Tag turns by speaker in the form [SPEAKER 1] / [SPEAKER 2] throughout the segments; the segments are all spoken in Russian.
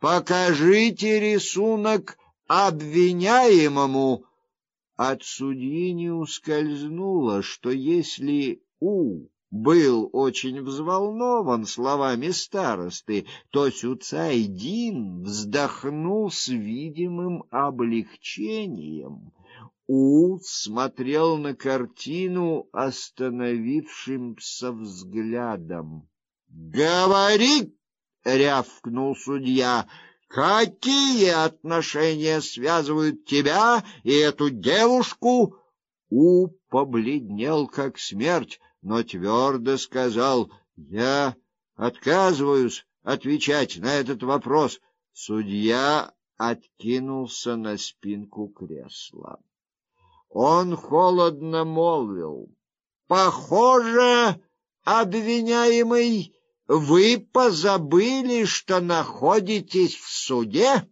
[SPEAKER 1] Покажите рисунок обвиняемому. От судьи не ускользнуло, что если У был очень взволнован словами старосты, то Сюцайдин вздохнул с видимым облегчением. У смотрел на картину остановившимся взглядом. "Говори!" Рявкнул судья. "Какие отношения связывают тебя и эту девушку?" У побледнел как смерть но твердо сказал: "Я отказываюсь отвечать на этот вопрос". Судья откинулся на спинку кресла. Он холодно молвил: "Похоже, обвиняемый, вы позабыли, что находитесь в суде?"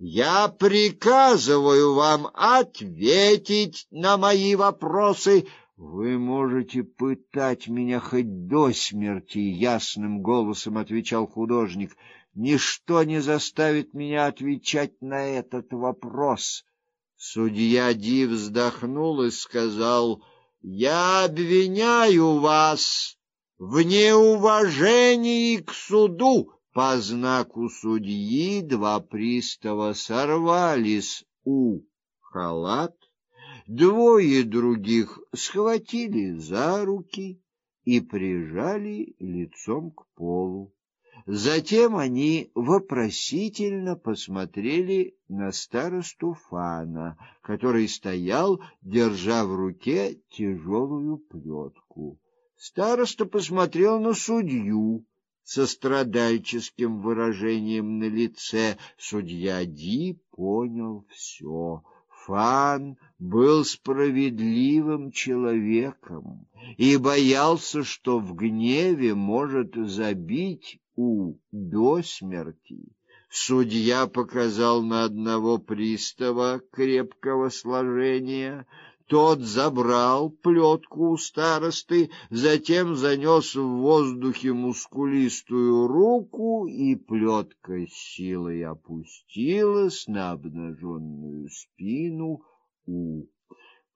[SPEAKER 1] Я приказываю вам ответить на мои вопросы, вы можете пытать меня хоть до смерти, ясным голосом отвечал художник. Ничто не заставит меня отвечать на этот вопрос. Судья Ди вздохнул и сказал: "Я обвиняю вас в неуважении к суду". По знаку судьи два пристава сорвались у халат Двое других схватили за руки и прижали лицом к полу. Затем они вопросительно посмотрели на старосту Фана, который стоял, держа в руке тяжелую плетку. Староста посмотрел на судью со страдальческим выражением на лице. Судья Ди понял все. Фан был справедливым человеком и боялся, что в гневе может забить У до смерти. Судья показал на одного пристава крепкого сложения, тот забрал плетку у старосты, затем занес в воздухе мускулистую руку, и плетка силой опустилась на обнаженную спину у.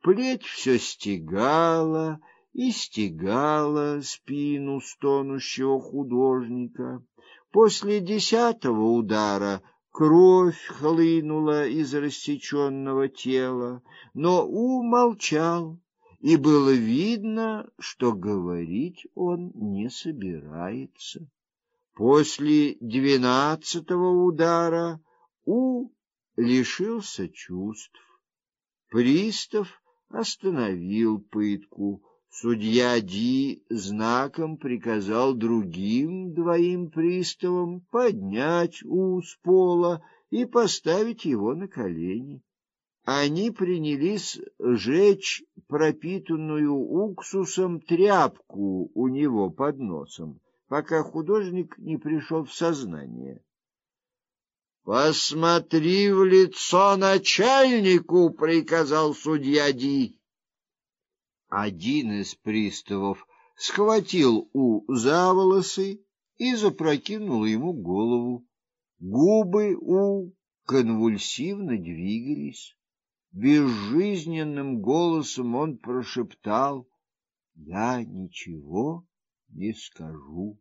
[SPEAKER 1] Плеть все стегала и стегала спину стонущего художника. После десятого удара Кровь хлынула из рассеченного тела, но умолчал, и было видно, что говорить он не собирается. После двенадцатого удара У лишился чувств. Пристав остановил пытку. Судья Ди знаком приказал другим двоим приставам поднять У с пола и поставить его на колени. Они принялись жечь пропитанную уксусом тряпку у него под носом, пока художник не пришел в сознание. Посмотри в лицо начальнику, приказал судья Ди. Один из приставов схватил У за волосы и запрокинул ему голову. Губы У конвульсивно двигались. Безжизненным голосом он прошептал: "Я ничего не скажу".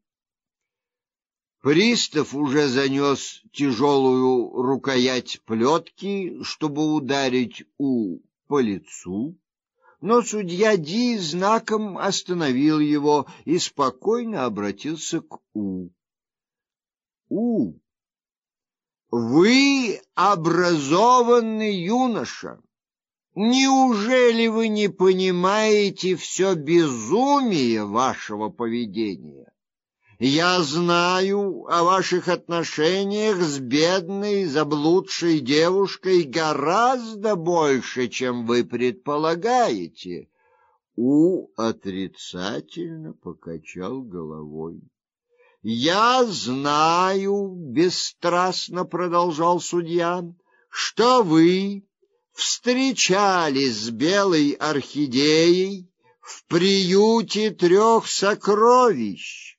[SPEAKER 1] Пристав уже занес тяжелую рукоять плетки, чтобы ударить У по лицу но судья Ди знаком остановил его и спокойно обратился к У. У, вы образованный юноша. Неужели вы не понимаете все безумие вашего поведения? Я знаю о ваших отношениях с бедной заблудшей девушкой гораздо больше, чем вы предполагаете. У отрицательно покачал головой. Я знаю, бесстрастно продолжал судья, что вы встречались с белой орхидеей в приюте трех сокровищ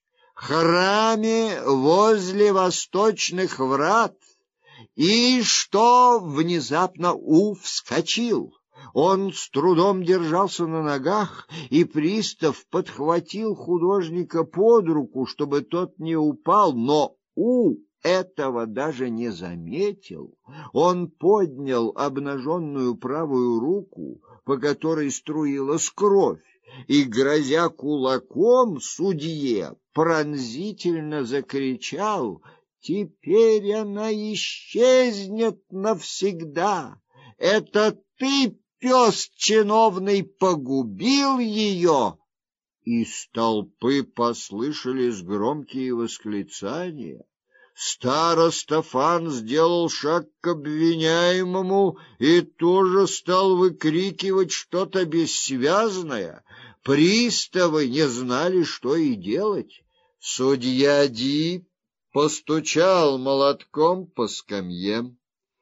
[SPEAKER 1] храме возле восточных врат, и что внезапно У вскочил. Он с трудом держался на ногах, и пристав подхватил художника под руку, чтобы тот не упал, но У этого даже не заметил. Он поднял обнаженную правую руку, по которой струилась кровь, и, грозя кулаком судье, пронзительно закричал «Теперь она исчезнет навсегда! Это ты, пес чиновный, погубил ее!» Из толпы послышались громкие восклицания. Староста Фан сделал шаг к обвиняемому и тоже стал выкрикивать что-то бессвязное. Приставы не знали, что и делать. Судья Ди постучал молотком по скамье.